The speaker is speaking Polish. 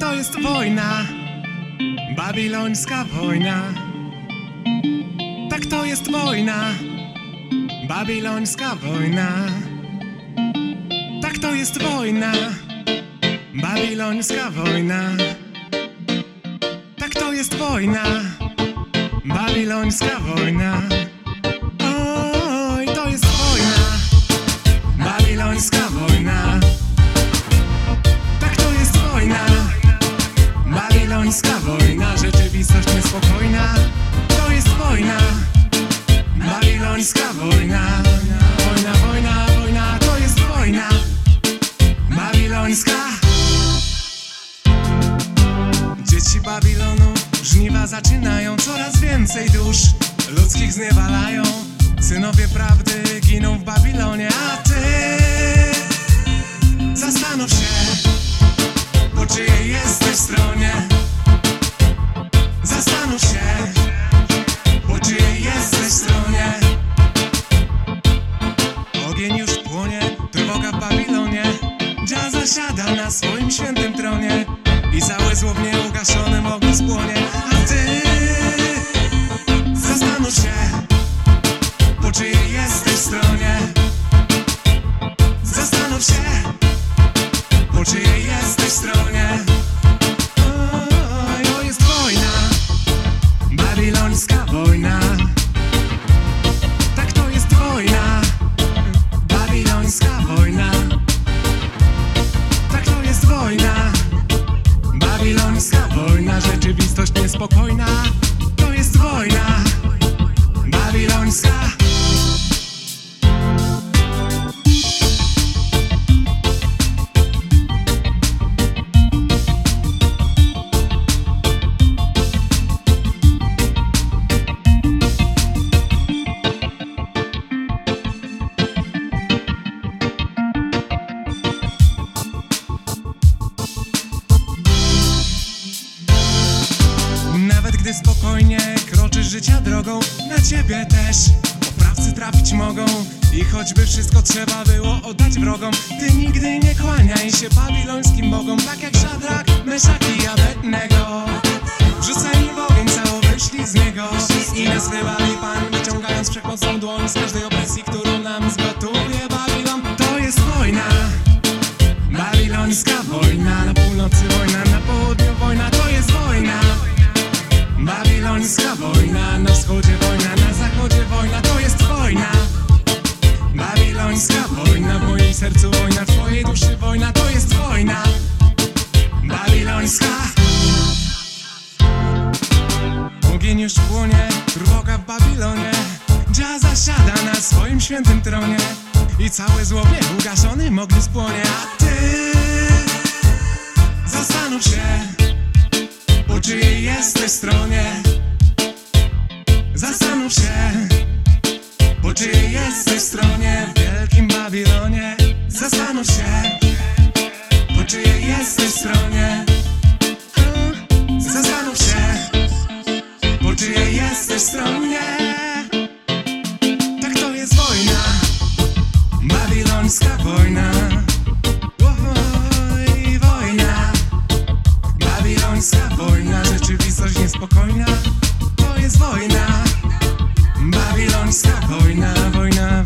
To jest wojna, babilońska wojna. Tak to jest wojna, babilońska wojna. To jest wojna, babilońska wojna. Tak to jest wojna, babilońska wojna. Oj, to jest wojna, babilońska wojna. Tak to jest wojna, babilońska wojna, rzeczywistość niespokojna. To jest wojna, babilońska wojna. Wojna, wojna, więcej dusz ludzkich zniewalają. Synowie prawdy giną w Babilonie, a ty zastanów się, po czyjej jesteś stronie. Zastanów się, po czyjej jesteś stronie. Ogień już płonie, trwoga w Babilonie. Dzia zasiada na swoim świętym tronie i całe zło w nieugaszzonym ogniu spłonie. Babilońska wojna. Tak to jest wojna, babilońska wojna. Tak to jest wojna, babilońska wojna. Rzeczywistość niespokojna, kroczysz życia drogą Na ciebie też. Oprawcy trafić mogą I choćby wszystko trzeba było oddać wrogom. Ty nigdy nie kłaniaj się babilońskim bogom Tak jak Szadrak, Meszak i Abednego Wrzuceni w ogień cało wyszli z niego I nas wybali Pan wyciągając wszechmocną dłoń Z każdej już płonie, trwoga w Babilonie. Dzia zasiada na swoim świętym tronie i całe zło w niego ugaszony mogli spłonie, a ty zastanów się po czyjej jesteś stronie. Zastanów się, po czyjej jesteś stronie w wielkim Babilonie. Zastanów się, po czyjej jesteś stronie. Babilońska wojna. Oj, wojna. Babilońska wojna, rzeczywistość niespokojna To jest wojna Babilońska wojna, wojna